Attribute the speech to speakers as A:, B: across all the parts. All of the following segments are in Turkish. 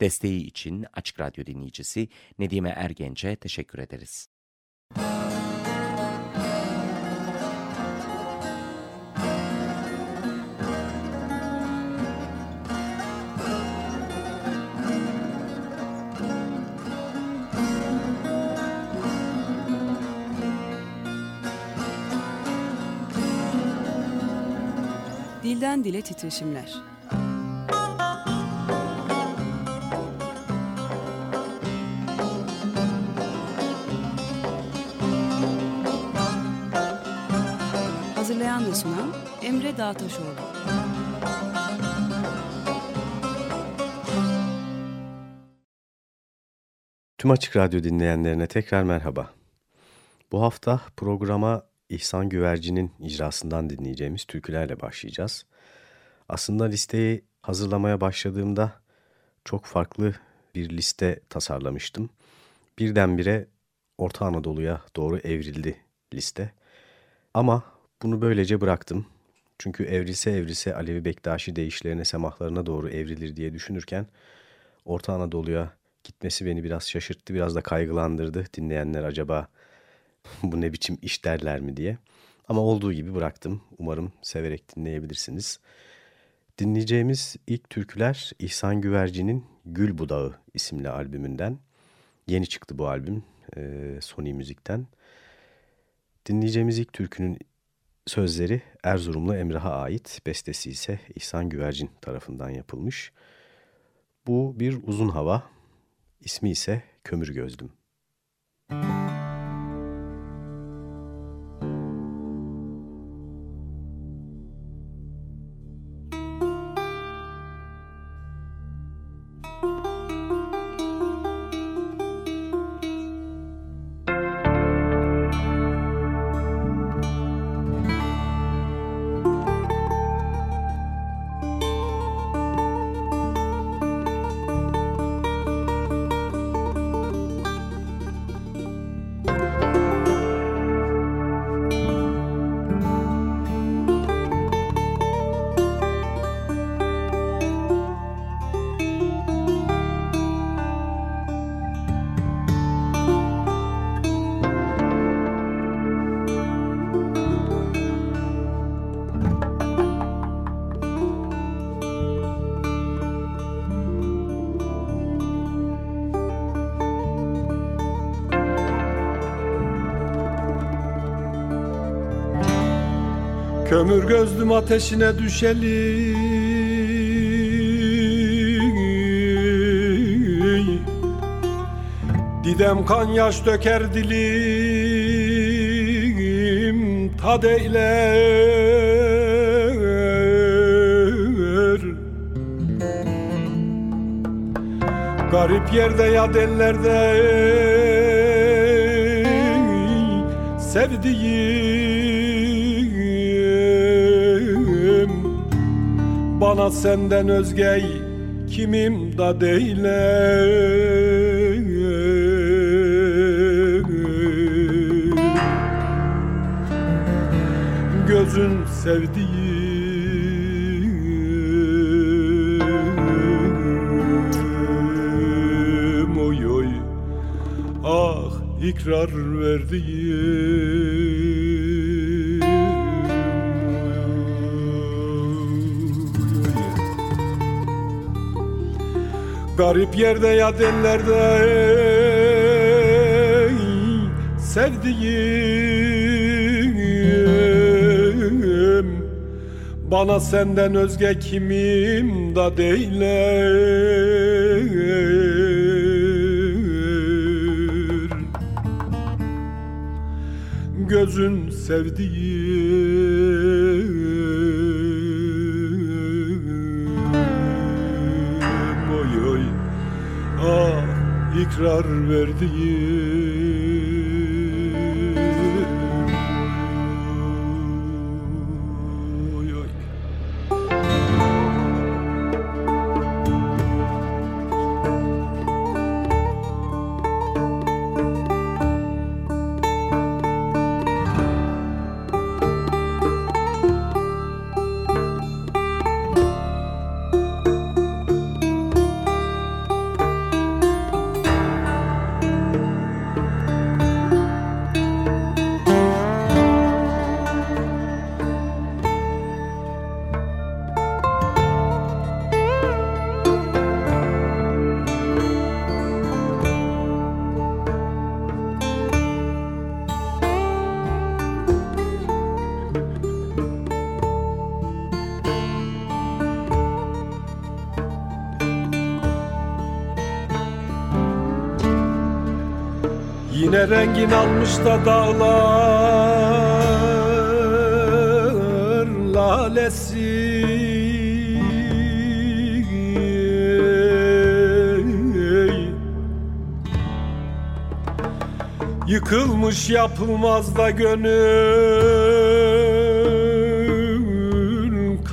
A: Desteği için Açık Radyo dinleyicisi Nedime Ergenç'e teşekkür ederiz.
B: Dilden Dile Titreşimler ve sunan Emre Dağtaşoğlu
C: Tüm Açık Radyo dinleyenlerine tekrar merhaba. Bu hafta programa İhsan Güverci'nin icrasından dinleyeceğimiz türkülerle başlayacağız. Aslında listeyi hazırlamaya başladığımda çok farklı bir liste tasarlamıştım. Birdenbire Orta Anadolu'ya doğru evrildi liste. Ama bunu böylece bıraktım. Çünkü evrilse evrilse Alevi Bektaşi deyişlerine, semahlarına doğru evrilir diye düşünürken Orta Anadolu'ya gitmesi beni biraz şaşırttı, biraz da kaygılandırdı. Dinleyenler acaba bu ne biçim iş derler mi diye. Ama olduğu gibi bıraktım. Umarım severek dinleyebilirsiniz. Dinleyeceğimiz ilk türküler İhsan Güverci'nin Gül Budağı isimli albümünden. Yeni çıktı bu albüm Sony Müzik'ten. Dinleyeceğimiz ilk türkünün sözleri Erzurumlu Emrah'a ait, bestesi ise İhsan Güvercin tarafından yapılmış. Bu bir uzun hava, ismi ise Kömür Gözlüm. Müzik
D: Kömür gözlüm ateşine düşeli. Didem kan yaş döker dilim Tad eyler. Garip yerde ya dellerde Sevdiğim Bana senden özge kimim da değilim. Gözün oy ah ikrar verdiğim Garip yerde ya dellerde sevdiğim. Bana senden özge kimim da değiller Gözün sevdiğim ikrar verdiğim Yine rengin almış da dağlar lalesi. Yıkılmış yapılmaz da gönül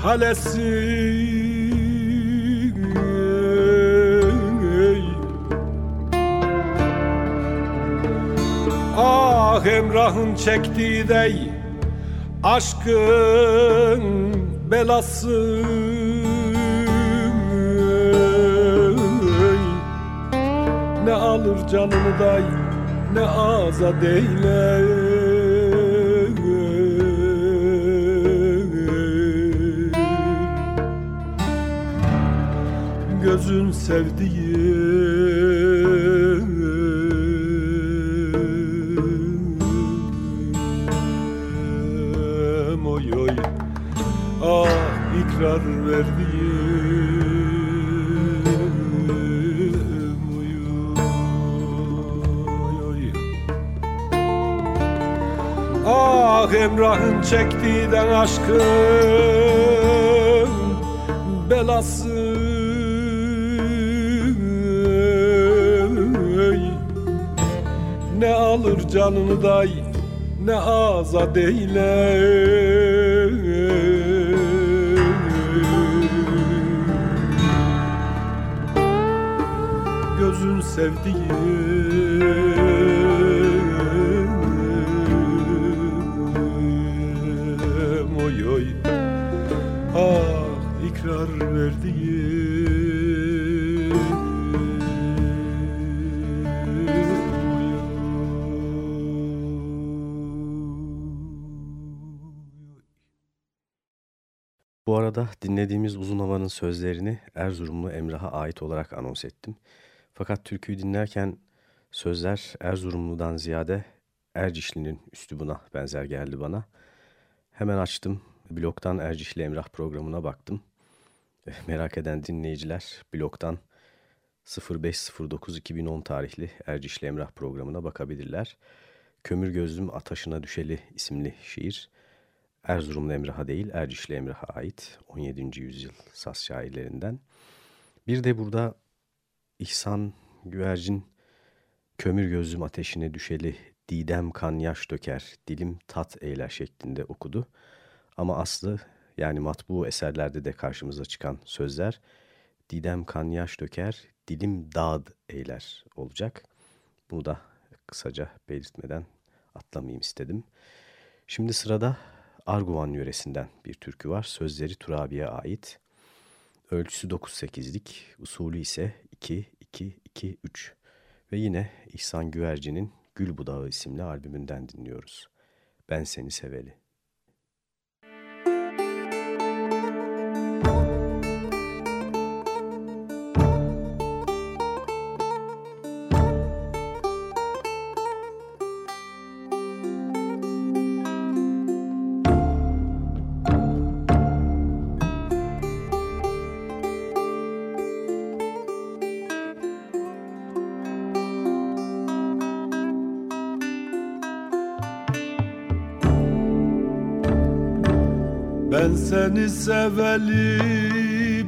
D: kalesi Ah Emrah'ın çektiği dey Aşkın belası. Ne alır canını day Ne azat eyler Gözün sevdiğim Ah Emrah'ın çektiğinden aşkın belası. Ne alır canını day ne azat eyler. Gözün sevdiğim Oy oy Ah ikrar verdiğim
C: Bu arada dinlediğimiz uzun havanın sözlerini Erzurumlu Emrah'a ait olarak anons ettim. Fakat türküyü dinlerken sözler Erzurumlu'dan ziyade Ercişli'nin üslubuna benzer geldi bana. Hemen açtım, blogdan Ercişli Emrah programına baktım. Eh, Merak eden dinleyiciler blogdan 05.09.2010 tarihli Ercişli Emrah programına bakabilirler. Kömür Gözlüm Ataşına Düşeli isimli şiir Erzurumlu Emrah'a değil Ercişli Emrah'a ait 17. yüzyıl saz şairlerinden. Bir de burada İhsan Güvercin Kömür Gözlüm Ateşine Düşeli Didem kan yaş döker, dilim tat eyler şeklinde okudu. Ama aslı yani matbu eserlerde de karşımıza çıkan sözler Didem kan yaş döker, dilim dağd eyler olacak. Bunu da kısaca belirtmeden atlamayayım istedim. Şimdi sırada Arguvan yöresinden bir türkü var. Sözleri Turabi'ye ait. Ölçüsü 9-8'lik, usulü ise 2-2-2-3. Ve yine İhsan Güvercin'in Gül Budağı isimli albümünden dinliyoruz. Ben Seni Seveli.
D: Ben seni seveli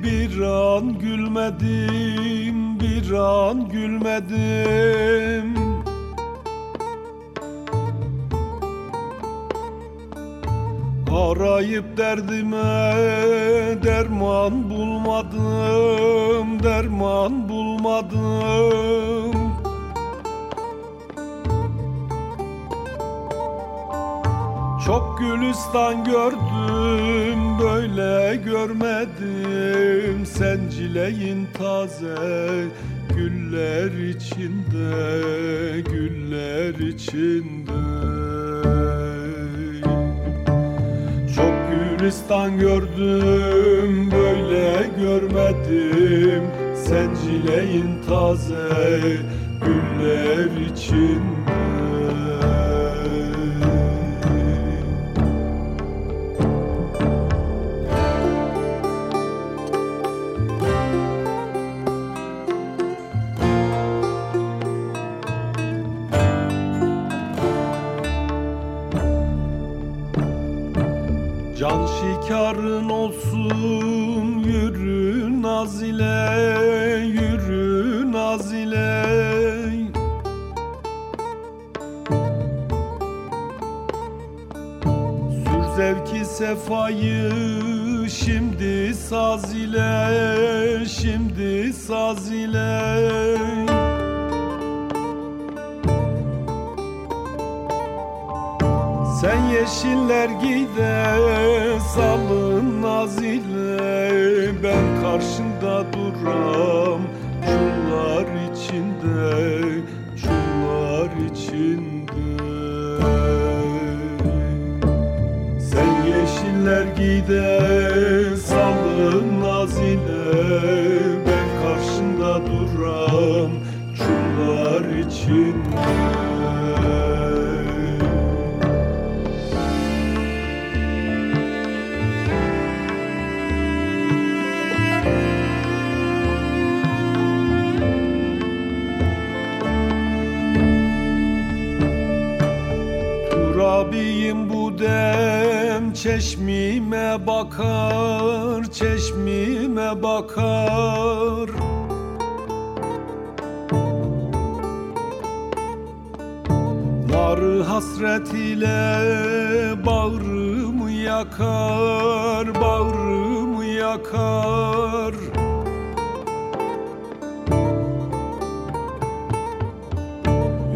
D: bir an gülmedim, bir an gülmedim. Arayıp derdime derman bulmadım, derman bulmadım. Gülistan gördüm böyle görmedim. Sencileyin taze güller içinde güller içinde. Çok gülistan gördüm böyle görmedim. Sencileyin taze güller içinde Sen yeşiller gide salın nazile Ben karşında duram çullar içinde Çullar içinde. Sen yeşiller gide salın nazile Ben karşında duram çullar içinde çeşmime bakar Çeşmime bakar. Narı hasret ile bağrımı yakar Bağrımı yakar.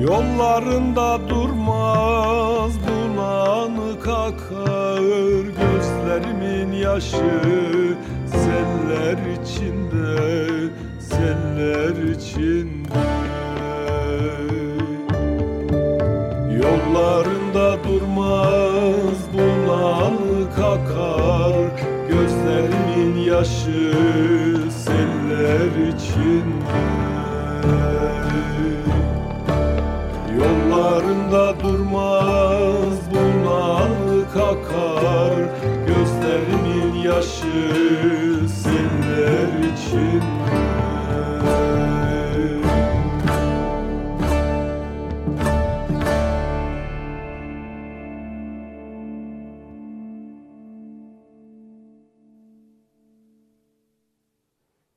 D: Yollarında durmaz yaşı seller içinde Seller içinde. Yollarında durmaz bulanık akar Gözlerimin yaşı seller içinde. Yollarında durmaz Yaşı seller içinde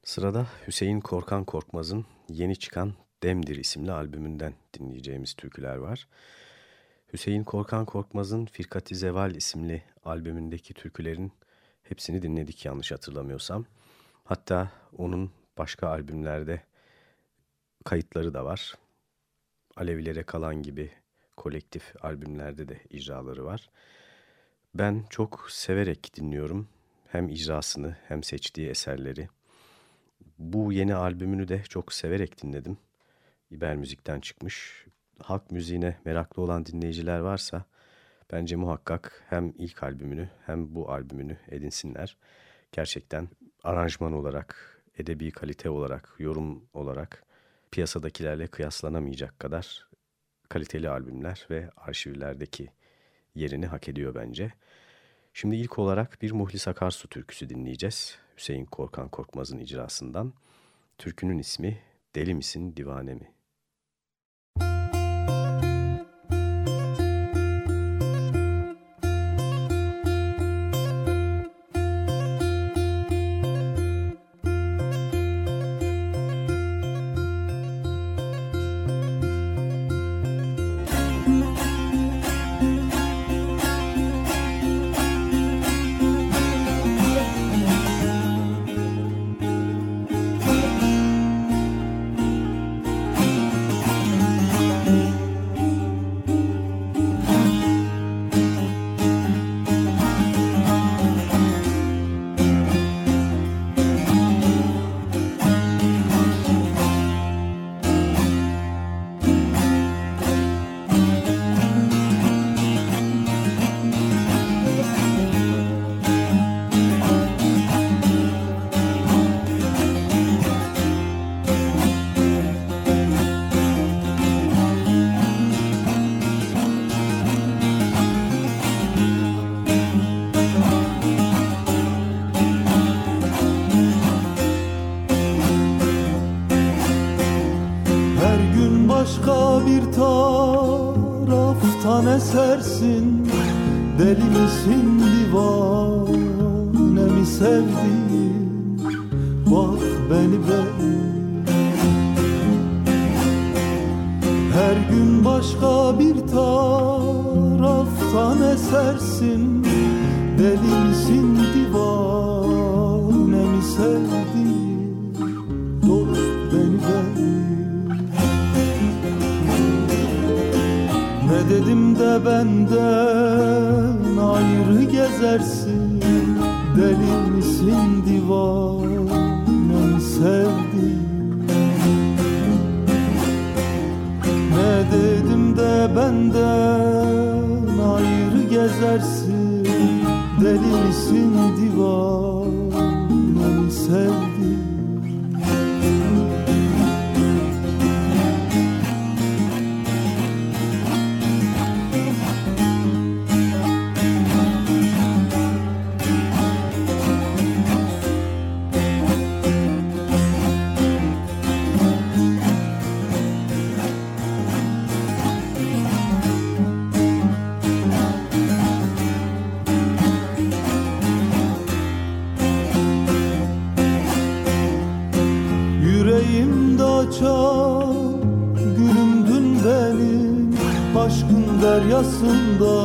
C: Sırada Hüseyin Korkan Korkmaz'ın yeni çıkan Demdir isimli albümünden dinleyeceğimiz türküler var. Hüseyin Korkan Korkmaz'ın Firkati Zeval isimli albümündeki türkülerin hepsini dinledik yanlış hatırlamıyorsam. Hatta onun başka albümlerde kayıtları da var. Alevilere kalan gibi kolektif albümlerde de icraları var. Ben çok severek dinliyorum hem icrasını hem seçtiği eserleri. Bu yeni albümünü de çok severek dinledim. İber Müzik'ten çıkmış. Halk müziğine meraklı olan dinleyiciler varsa bence muhakkak hem ilk albümünü hem bu albümünü edinsinler. Gerçekten aranjman olarak, edebi kalite olarak, yorum olarak piyasadakilerle kıyaslanamayacak kadar kaliteli albümler ve arşivlerdeki yerini hak ediyor bence. Şimdi ilk olarak bir Muhlis Akarsu türküsü dinleyeceğiz. Hüseyin Korkan Korkmaz'ın icrasından. Türkünün ismi Deli Misin Divane Mi?
E: Esersin Deli misin divane mundo.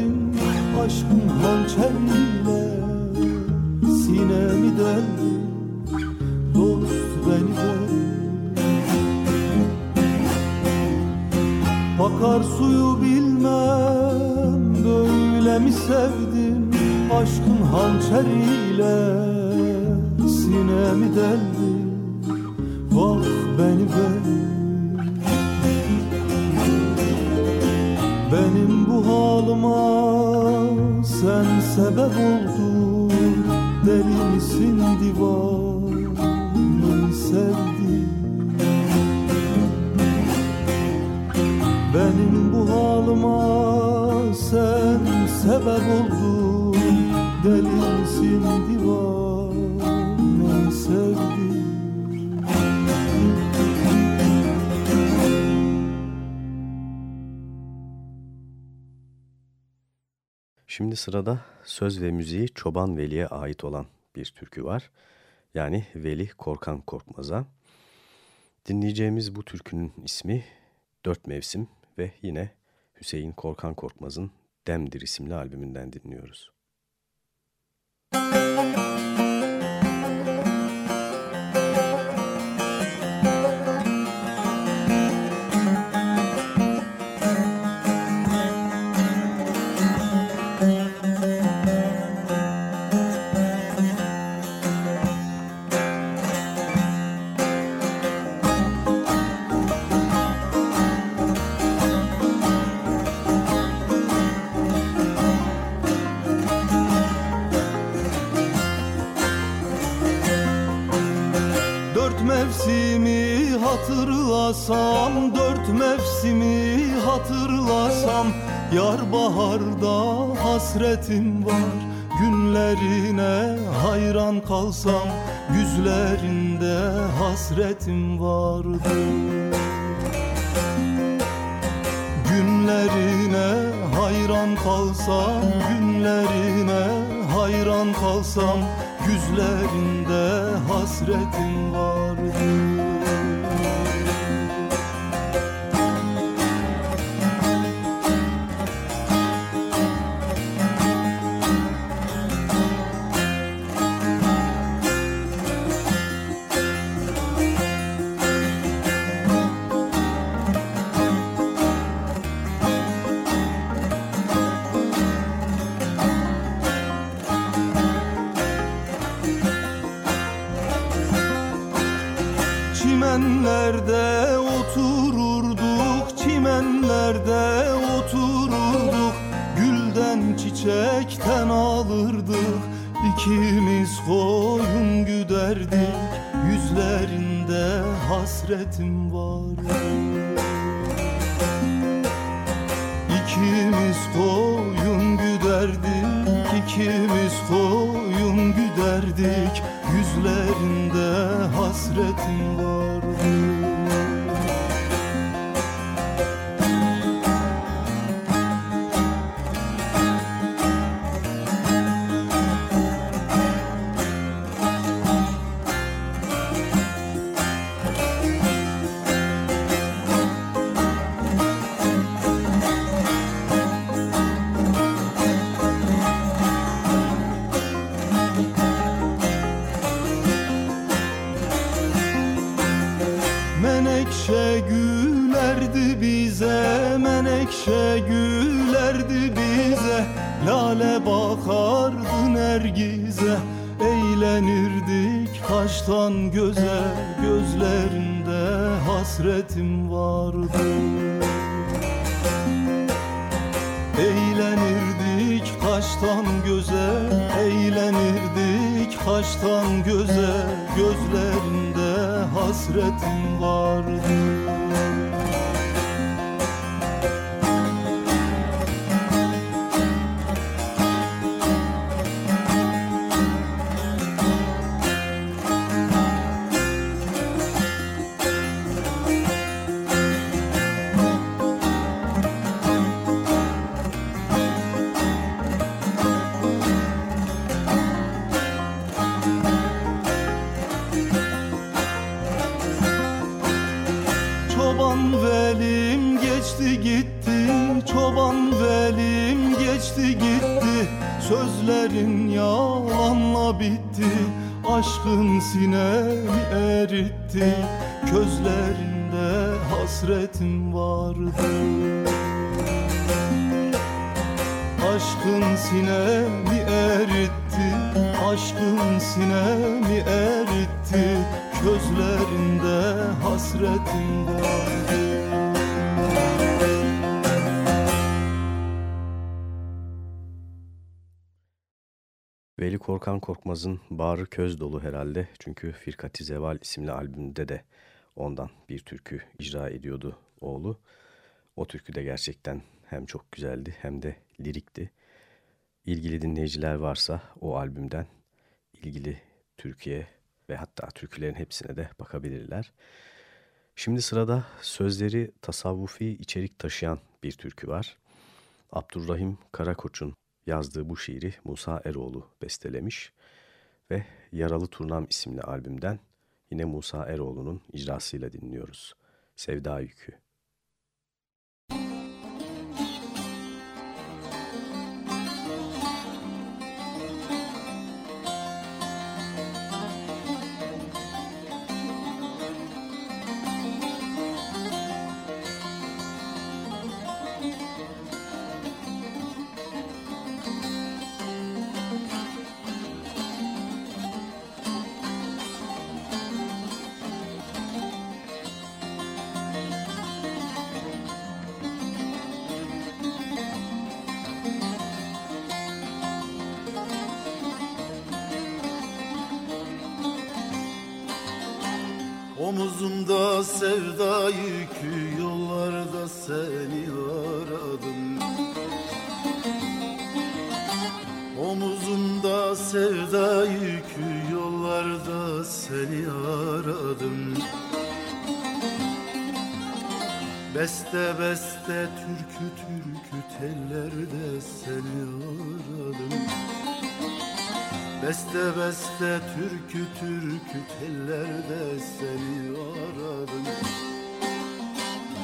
E: Sevdim Aşkın hançeriyle Sinemi deldi Dost beni beni Akar suyu bilmem Böyle mi sevdim Aşkın hançeriyle Sinemi deldi. Bak beni beni Benim bu halıma sen sebep oldun. Deli misin divane mi sevdin? Benim bu halıma sen sebep oldun. Deli misin divane mi
C: Şimdi sırada söz ve müziği Çoban Veli'ye ait olan bir türkü var. Yani Veli Korkan Korkmaz'a. Dinleyeceğimiz bu türkünün ismi Dört Mevsim ve yine Hüseyin Korkan Korkmaz'ın Demdir isimli albümünden dinliyoruz.
E: Dört mevsimi hatırlasam Dört mevsimi hatırlasam Yar baharda hasretim var Günlerine hayran kalsam Yüzlerinde hasretim vardı. Günlerine hayran kalsam Günlerine hayran kalsam Yüzlerinde hasretim vardı hasretim vardı
C: Korkmaz'ın Bağrı Köz dolu herhalde. Çünkü Firkati Zeval isimli albümde de ondan bir türkü icra ediyordu oğlu. O türkü de gerçekten hem çok güzeldi hem de lirikti. İlgili dinleyiciler varsa o albümden ilgili Türkiye ve hatta türkülerin hepsine de bakabilirler. Şimdi sırada sözleri tasavvufi içerik taşıyan bir türkü var. Abdurrahim Karakoç'un yazdığı bu şiiri Musa Eroğlu bestelemiş ve Yaralı Turnam isimli albümden yine Musa Eroğlu'nun icrasıyla dinliyoruz. Sevda Yükü.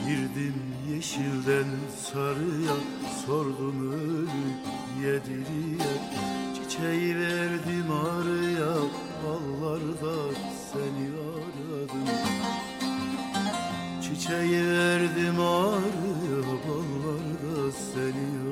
F: Girdim yeşilden sarıya sordum ölü yediriye Çiçeği verdim arıya ballarda seni aradım Çiçeği verdim arıya ballarda seni aradım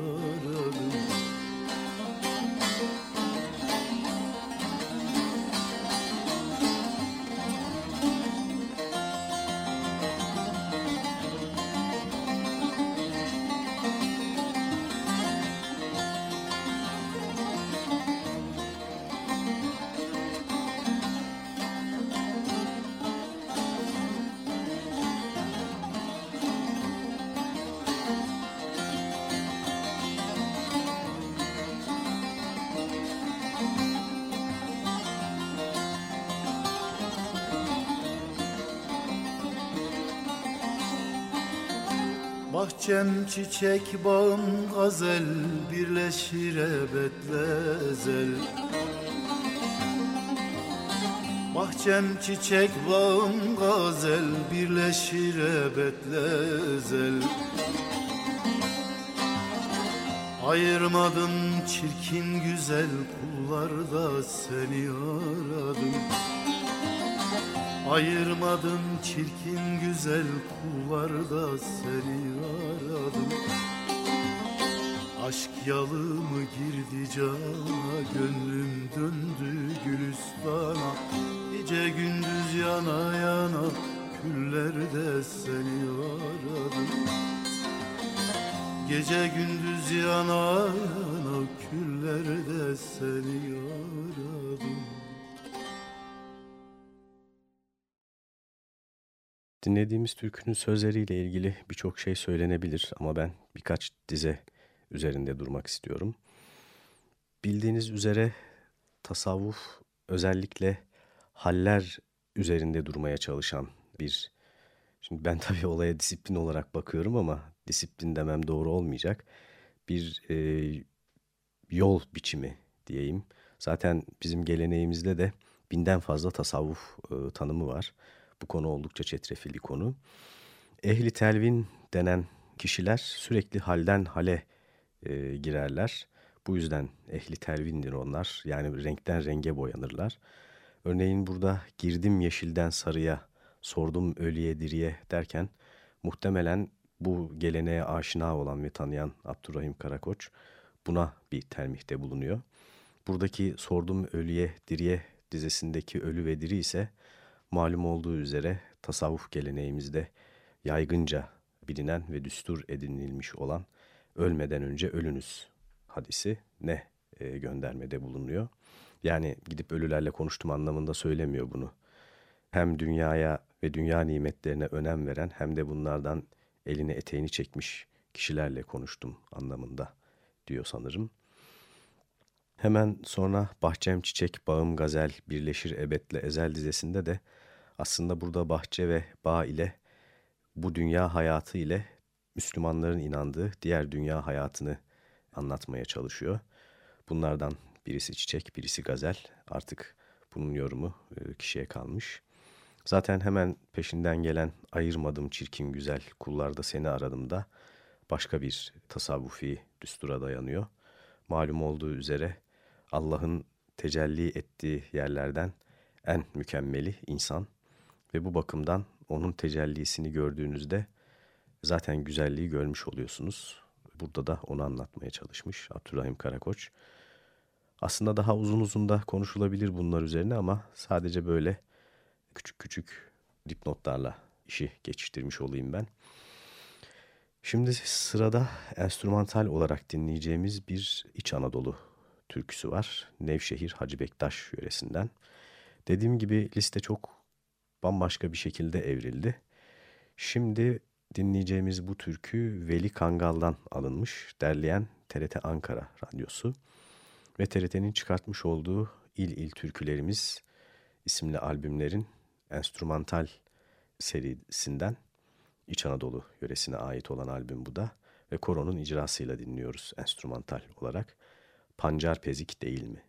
F: Bahçem çiçek bağım gazel Birleşir ebetle ezel Bahçem çiçek bağım gazel Birleşir ebetle ezel Ayırmadım çirkin güzel kullarda seni aradım. Ayırmadım çirkin güzel kullarda seni aradım Aşk yalı mı girdi cana Gönlüm döndü gülüstana. Gece gündüz yana yana Küllerde seni aradım. Gece gündüz yana yana
C: Dinlediğimiz türkünün sözleriyle ilgili birçok şey söylenebilir ama ben birkaç dize üzerinde durmak istiyorum. Bildiğiniz üzere tasavvuf özellikle haller üzerinde durmaya çalışan bir... Şimdi ben tabii olaya disiplin olarak bakıyorum ama disiplin demem doğru olmayacak. Bir e, yol biçimi diyeyim. Zaten bizim geleneğimizde de binden fazla tasavvuf e, tanımı var. Bu konu oldukça çetrefilli konu. Ehli telvin denen kişiler sürekli halden hale e, girerler. Bu yüzden ehli telvindir onlar. Yani renkten renge boyanırlar. Örneğin burada girdim yeşilden sarıya, sordum ölüye diriye derken muhtemelen bu geleneğe aşina olan ve tanıyan Abdurrahim Karakoç buna bir telmihte bulunuyor. Buradaki sordum ölüye diriye dizesindeki ölü ve diri ise malum olduğu üzere tasavvuf geleneğimizde yaygınca bilinen ve düstur edinilmiş olan ölmeden önce ölünüz hadisi ne e, göndermede bulunuyor. Yani gidip ölülerle konuştum anlamında söylemiyor bunu. Hem dünyaya ve dünya nimetlerine önem veren hem de bunlardan elini eteğini çekmiş kişilerle konuştum anlamında diyor sanırım. Hemen sonra Bahçem Çiçek, Bağım Gazel, Birleşir Ebed'le Ezel dizesinde de aslında burada bahçe ve bağ ile bu dünya hayatı ile Müslümanların inandığı diğer dünya hayatını anlatmaya çalışıyor. Bunlardan birisi çiçek, birisi gazel. Artık bunun yorumu e, kişiye kalmış. Zaten hemen peşinden gelen ayırmadım çirkin güzel kullarda seni aradım da başka bir tasavvufi düstura dayanıyor. Malum olduğu üzere Allah'ın tecelli ettiği yerlerden en mükemmeli insan ve bu bakımdan onun tecellisini gördüğünüzde zaten güzelliği görmüş oluyorsunuz. Burada da onu anlatmaya çalışmış Abdurrahim Karakoç. Aslında daha uzun uzun da konuşulabilir bunlar üzerine ama sadece böyle küçük küçük dipnotlarla işi geçiştirmiş olayım ben. Şimdi sırada enstrümantal olarak dinleyeceğimiz bir İç Anadolu türküsü var. Nevşehir Hacı Bektaş yöresinden. Dediğim gibi liste çok bambaşka bir şekilde evrildi. Şimdi dinleyeceğimiz bu türkü Veli Kangal'dan alınmış, derleyen TRT Ankara Radyosu ve TRT'nin çıkartmış olduğu İl İl Türkülerimiz isimli albümlerin enstrümantal serisinden İç Anadolu yöresine ait olan albüm bu da ve koronun icrasıyla dinliyoruz enstrümantal olarak. Pancar Pezik değil mi?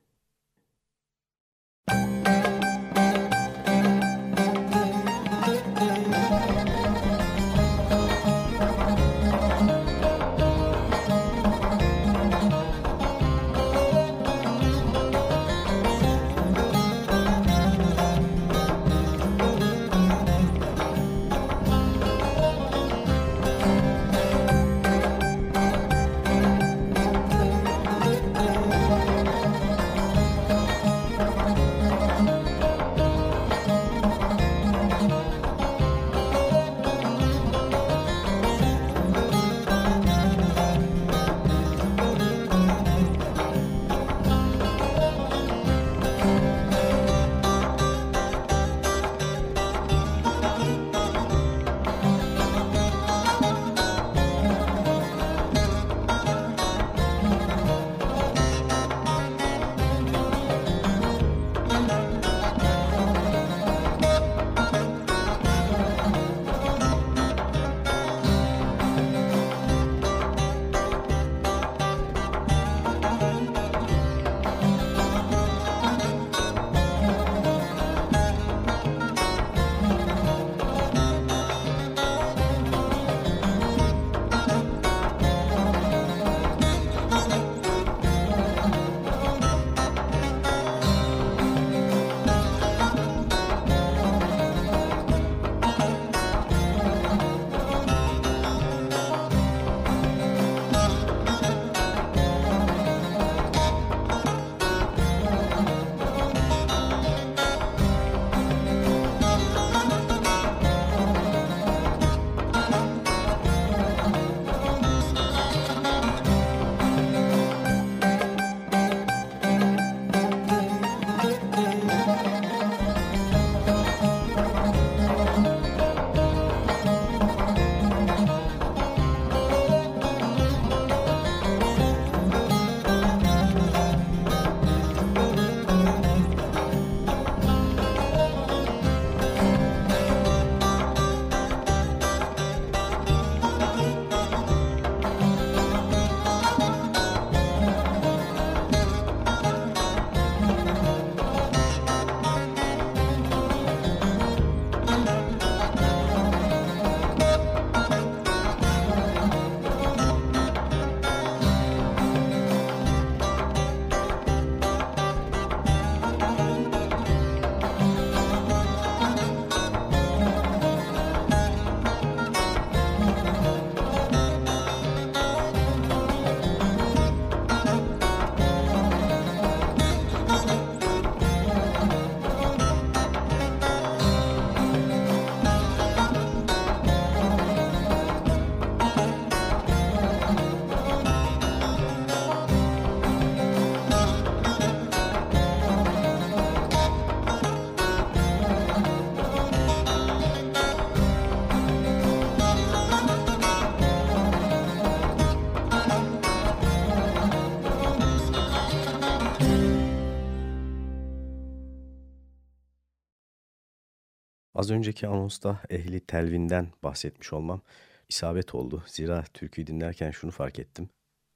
C: Az önceki anonsta ehli telvinden bahsetmiş olmam isabet oldu. Zira türküyü dinlerken şunu fark ettim.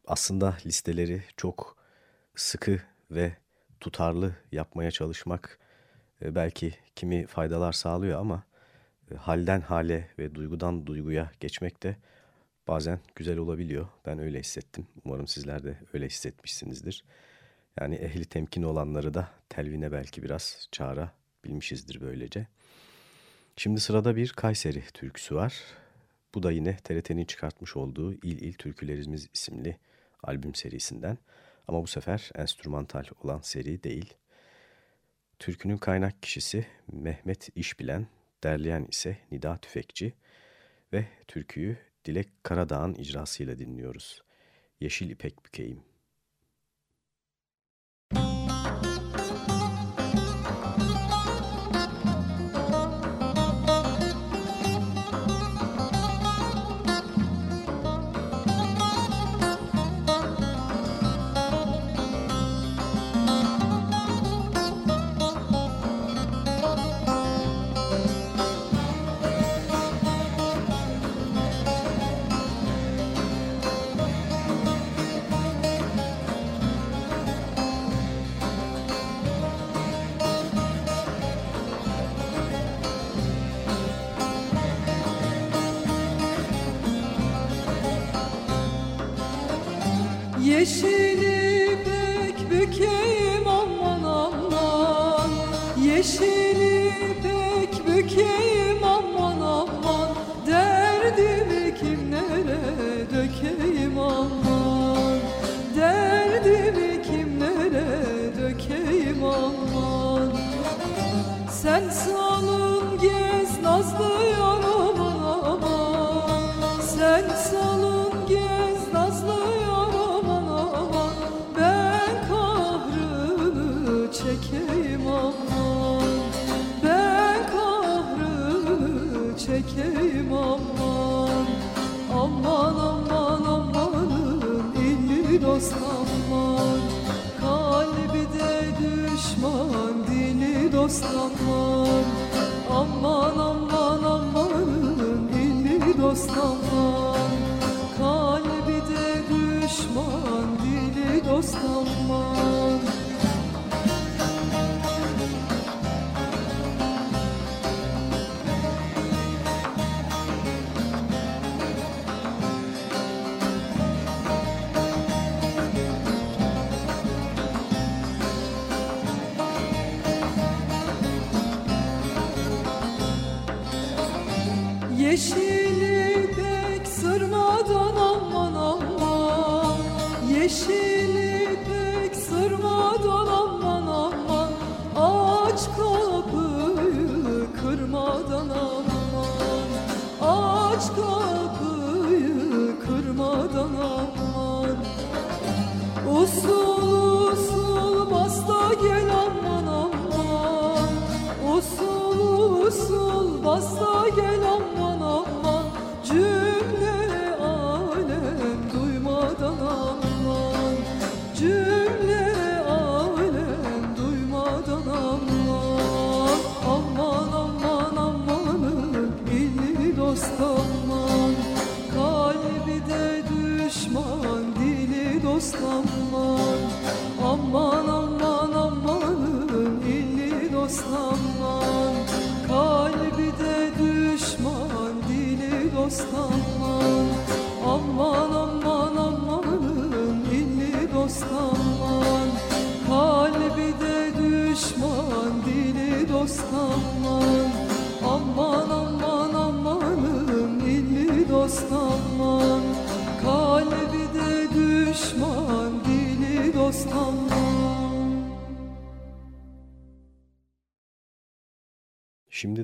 C: Aslında listeleri çok sıkı ve tutarlı yapmaya çalışmak e, belki kimi faydalar sağlıyor ama e, halden hale ve duygudan duyguya geçmek de bazen güzel olabiliyor. Ben öyle hissettim. Umarım sizler de öyle hissetmişsinizdir. Yani ehli temkin olanları da telvine belki biraz çağıra bilmişizdir böylece. Şimdi sırada bir Kayseri türküsü var. Bu da yine TRT'nin çıkartmış olduğu İl İl Türkülerimiz isimli albüm serisinden. Ama bu sefer enstrümantal olan seri değil. Türkünün kaynak kişisi Mehmet İşbilen, derleyen ise Nida Tüfekçi ve türküyü Dilek Karadağ'ın icrasıyla dinliyoruz. Yeşil İpek Bükeyim.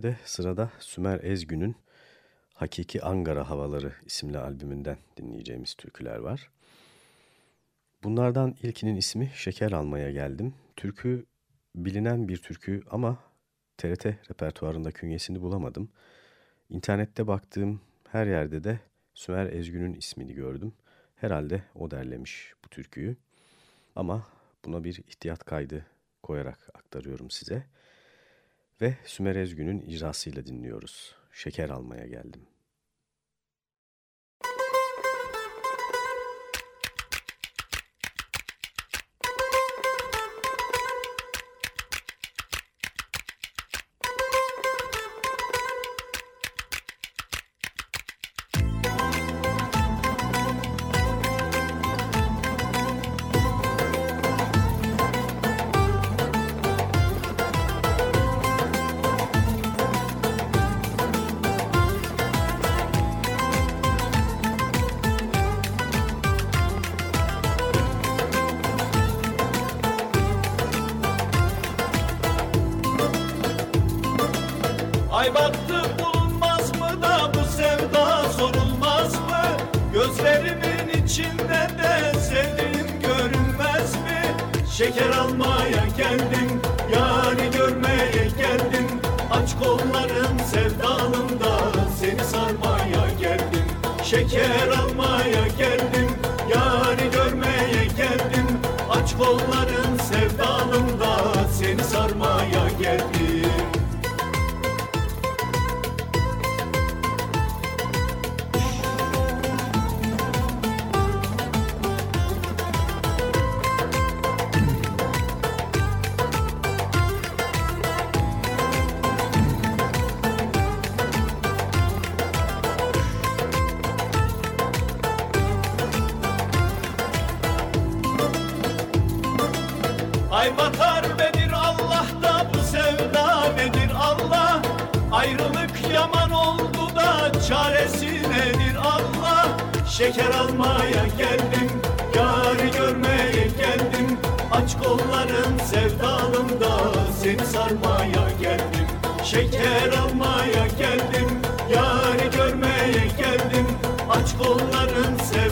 C: bölümde sırada Sümer Ezgün'ün Hakiki Angara Havaları isimli albümünden dinleyeceğimiz türküler var. Bunlardan ilkinin ismi Şeker Almaya Geldim. Türkü bilinen bir türkü ama TRT repertuarında künyesini bulamadım. İnternette baktığım her yerde de Sümer Ezgün'ün ismini gördüm. Herhalde o derlemiş bu türküyü. Ama buna bir ihtiyat kaydı koyarak aktarıyorum size ve Sümer Ezgün'ün icrasıyla dinliyoruz. Şeker almaya geldim.
E: Şeker almaya geldim
G: Yari görmeye geldim. Aç kolların sevdalımda Seni sarmaya geldim. Şeker almaya geldim Yari görmeye geldim. Aç kolların sevdalımda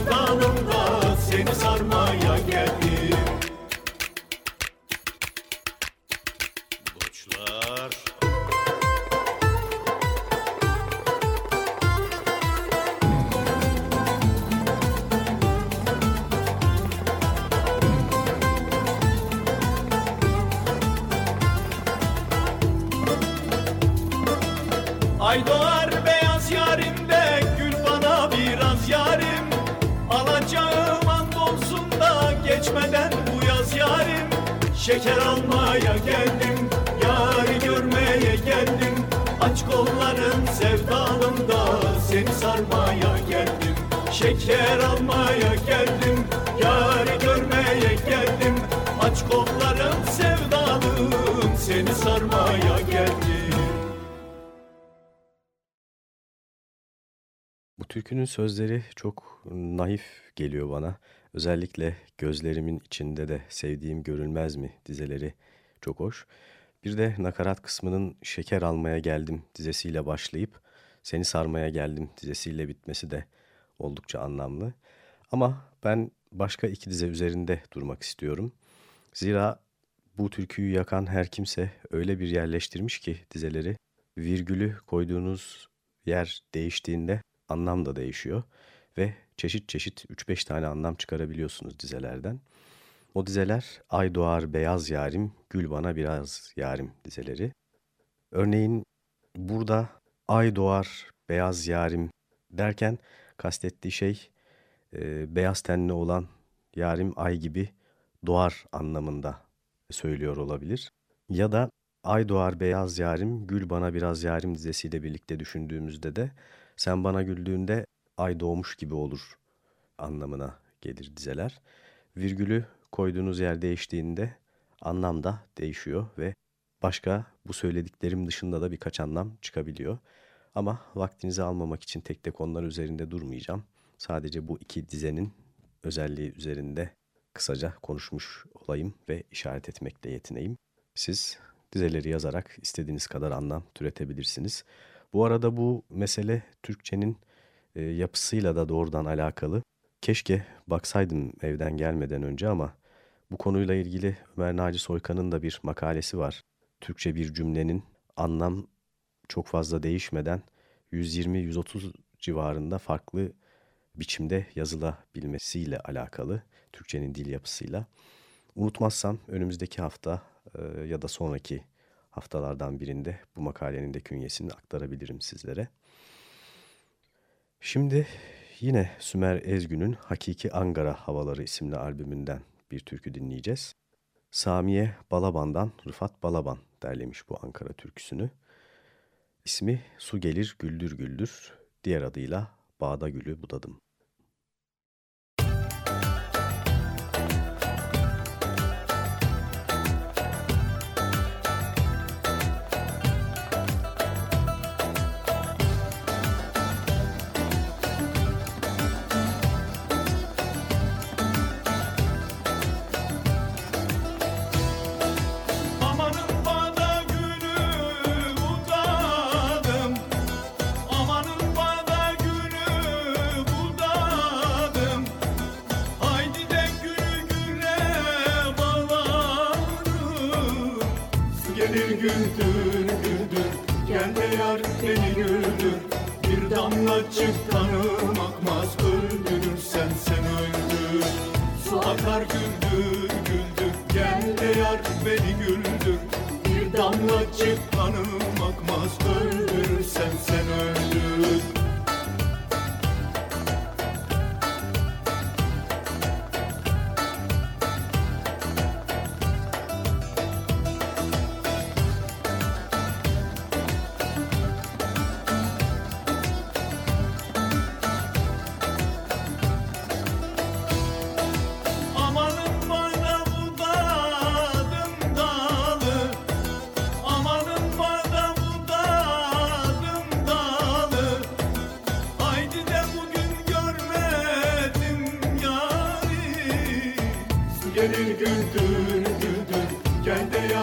C: sözleri çok naif geliyor bana. Özellikle gözlerimin içinde de sevdiğim görülmez mi dizeleri çok hoş. Bir de nakarat kısmının şeker almaya geldim dizesiyle başlayıp seni sarmaya geldim dizesiyle bitmesi de oldukça anlamlı. Ama ben başka iki dize üzerinde durmak istiyorum. Zira bu türküyü yakan her kimse öyle bir yerleştirmiş ki dizeleri virgülü koyduğunuz yer değiştiğinde anlam da değişiyor ve çeşit çeşit 3-5 tane anlam çıkarabiliyorsunuz dizelerden. O dizeler Ay doğar beyaz yarim, gül bana biraz yarim dizeleri. Örneğin burada Ay doğar beyaz yarim derken kastettiği şey e, beyaz tenli olan yarim ay gibi doğar anlamında söylüyor olabilir. Ya da Ay doğar beyaz yarim, gül bana biraz yarim dizesiyle birlikte düşündüğümüzde de sen bana güldüğünde ay doğmuş gibi olur anlamına gelir dizeler. Virgülü koyduğunuz yer değiştiğinde anlam da değişiyor ve başka bu söylediklerim dışında da birkaç anlam çıkabiliyor. Ama vaktinizi almamak için tek tek onlar üzerinde durmayacağım. Sadece bu iki dizenin özelliği üzerinde kısaca konuşmuş olayım ve işaret etmekle yetineyim. Siz dizeleri yazarak istediğiniz kadar anlam türetebilirsiniz. Bu arada bu mesele Türkçenin e, yapısıyla da doğrudan alakalı. Keşke baksaydım evden gelmeden önce ama bu konuyla ilgili Ömer Naci Soykan'ın da bir makalesi var. Türkçe bir cümlenin anlam çok fazla değişmeden 120-130 civarında farklı biçimde yazılabilmesiyle alakalı Türkçenin dil yapısıyla. Unutmazsam önümüzdeki hafta e, ya da sonraki haftalardan birinde bu makalenin de künyesini aktarabilirim sizlere. Şimdi yine Sümer Ezgün'ün Hakiki Angara Havaları isimli albümünden bir türkü dinleyeceğiz. Samiye Balaban'dan Rıfat Balaban derlemiş bu Ankara türküsünü. İsmi Su Gelir Güldür Güldür, diğer adıyla Bağda Gülü Budadım.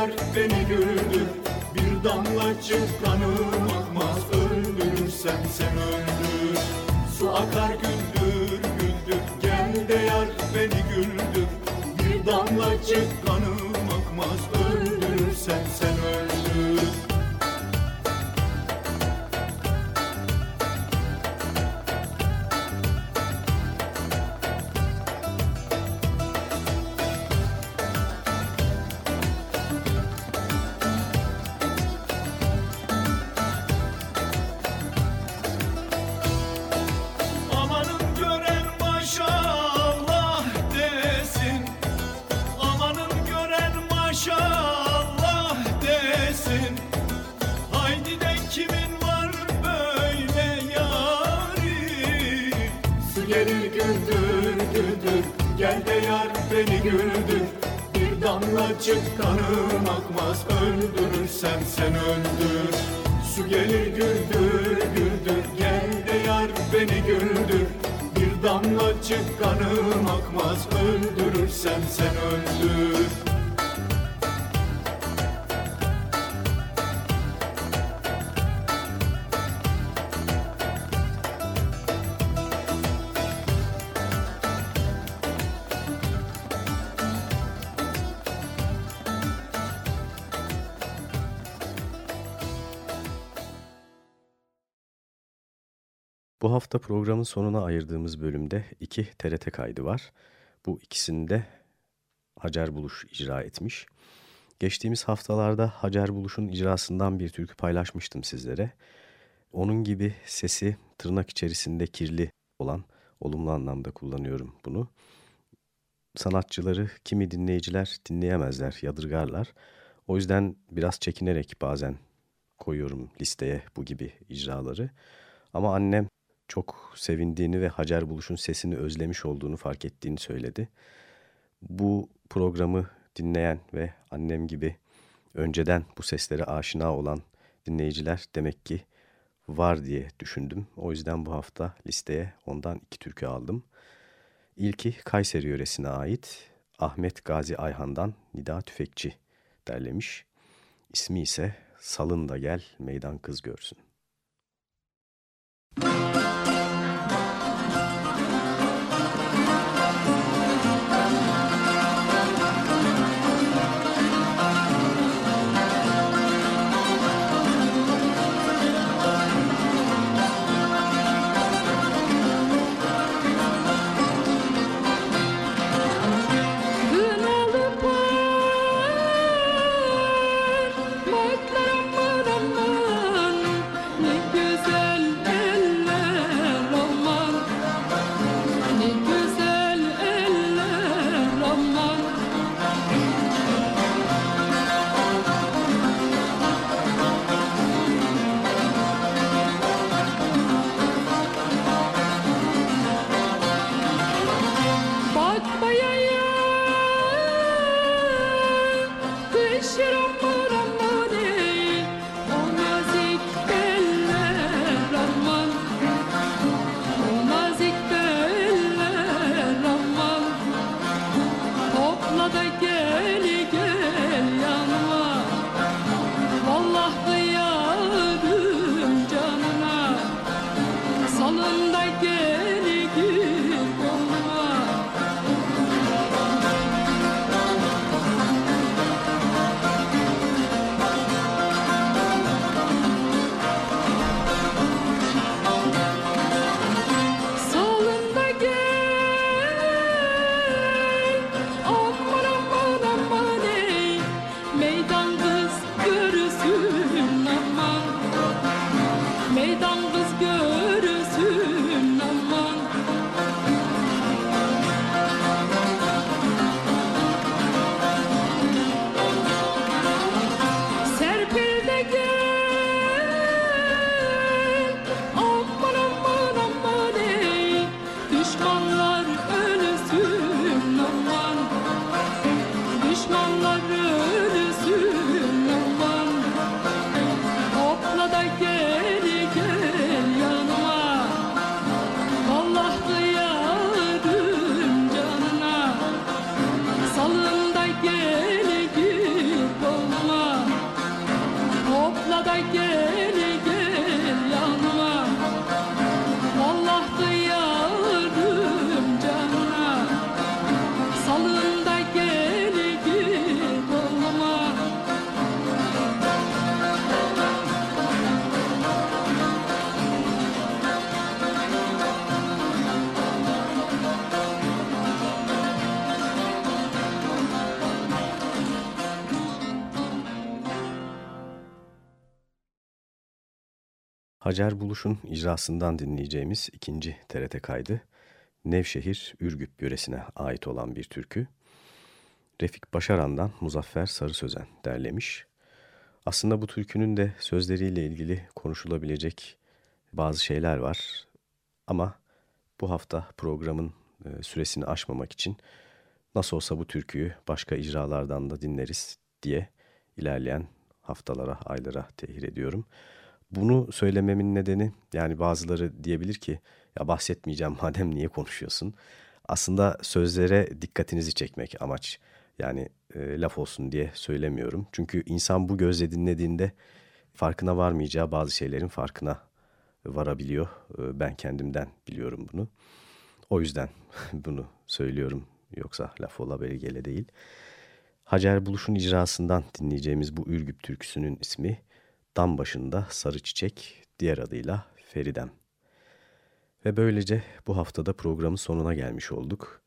G: Yar beni güldür Bir damlacık kanım akmaz Öldürürsen sen öldür. Su akar güldür güldür. Gel de yar beni güldür. Bir damlacık kanım akmaz Öldürürsen sen öldür
E: Öldürürsen sen öldür
C: hafta programın sonuna ayırdığımız bölümde iki TRT kaydı var. Bu ikisini de Hacer Buluş icra etmiş. Geçtiğimiz haftalarda Hacer Buluş'un icrasından bir türkü paylaşmıştım sizlere. Onun gibi sesi tırnak içerisinde kirli olan, olumlu anlamda kullanıyorum bunu. Sanatçıları kimi dinleyiciler dinleyemezler, yadırgarlar. O yüzden biraz çekinerek bazen koyuyorum listeye bu gibi icraları. Ama annem çok sevindiğini ve Hacer Buluş'un sesini özlemiş olduğunu fark ettiğini söyledi. Bu programı dinleyen ve annem gibi önceden bu seslere aşina olan dinleyiciler demek ki var diye düşündüm. O yüzden bu hafta listeye ondan iki türkü aldım. İlki Kayseri yöresine ait Ahmet Gazi Ayhan'dan Nida Tüfekçi derlemiş. İsmi ise Salın da gel meydan kız görsün.
H: Kınalı Topla da gel gel
C: Hacer Buluş'un icrasından dinleyeceğimiz ikinci TRT kaydı Nevşehir Ürgüp yöresine ait olan bir türkü. Refik Başaran'dan Muzaffer Sarı Sözen derlemiş. Aslında bu türkünün de sözleriyle ilgili konuşulabilecek bazı şeyler var. Ama bu hafta programın e, süresini aşmamak için nasıl olsa bu türküyü başka icralardan da dinleriz diye ilerleyen haftalara, aylara tehir ediyorum. Bunu söylememin nedeni yani bazıları diyebilir ki ya bahsetmeyeceğim madem niye konuşuyorsun? Aslında sözlere dikkatinizi çekmek amaç. Yani e, laf olsun diye söylemiyorum. Çünkü insan bu gözle dinlediğinde farkına varmayacağı bazı şeylerin farkına varabiliyor. E, ben kendimden biliyorum bunu. O yüzden bunu söylüyorum. Yoksa laf ola belgele değil. Hacer Buluş'un icrasından dinleyeceğimiz bu Ürgüp türküsünün ismi Dam başında sarı çiçek, diğer adıyla Feridem. Ve böylece bu haftada programın sonuna gelmiş olduk.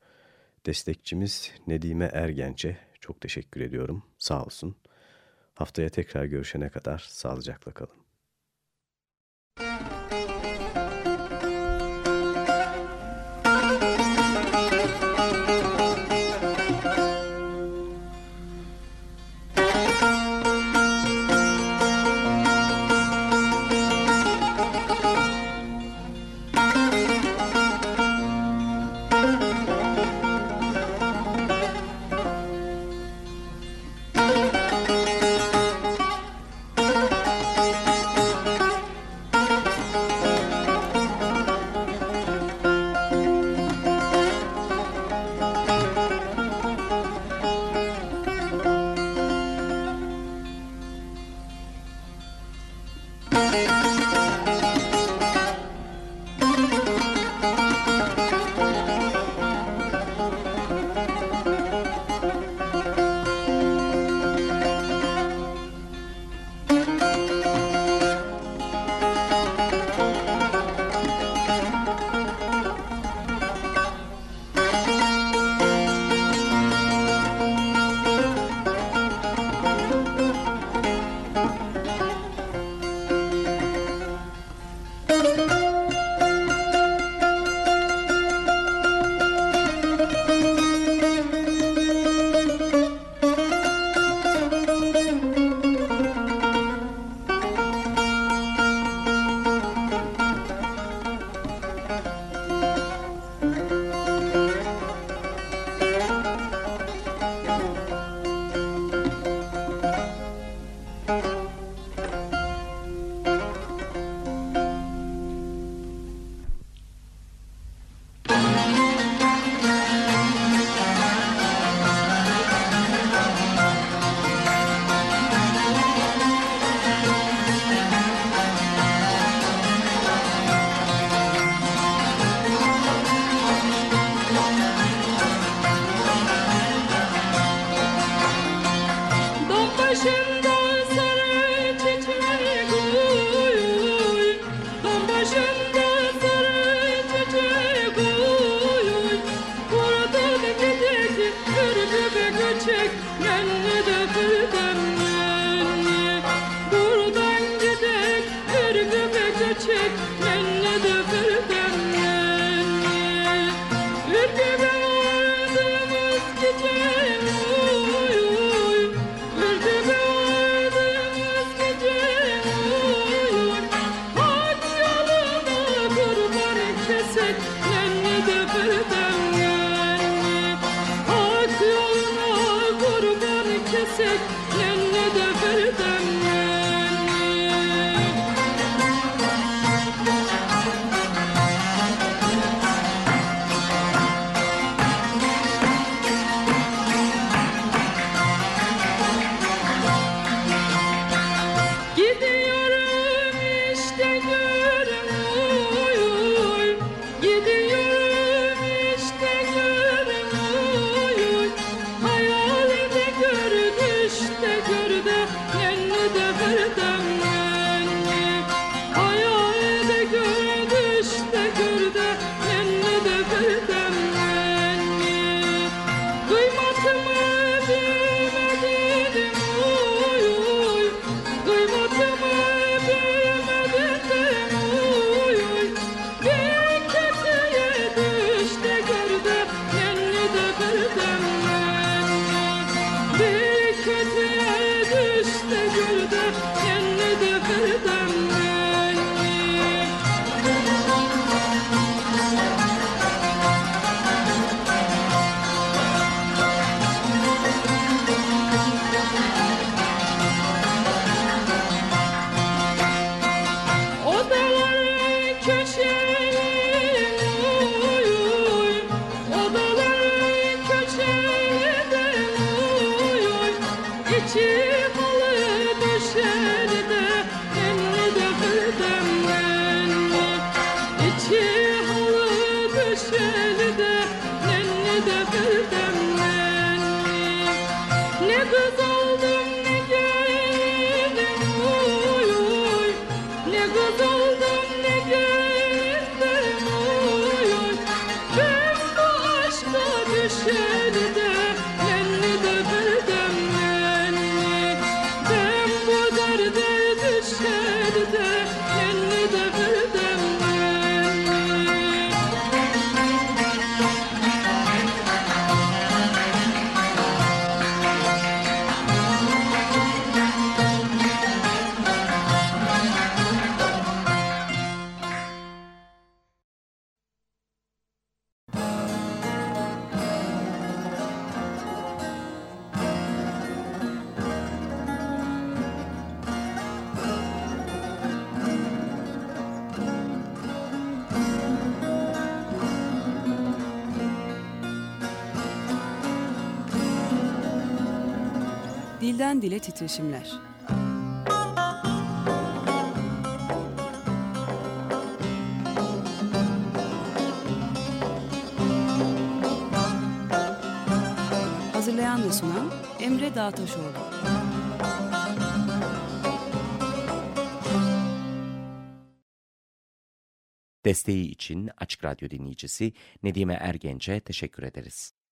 C: Destekçimiz Nedime Ergenç'e çok teşekkür ediyorum. Sağ olsun. Haftaya tekrar görüşene kadar sağlıcakla kalın.
B: Dile titreşimler. Hazırlayan ve sunan Emre Dağtaşoğlu.
A: Desteği için Açık Radyo dinleyicisi Nedime Ergenç'e teşekkür ederiz.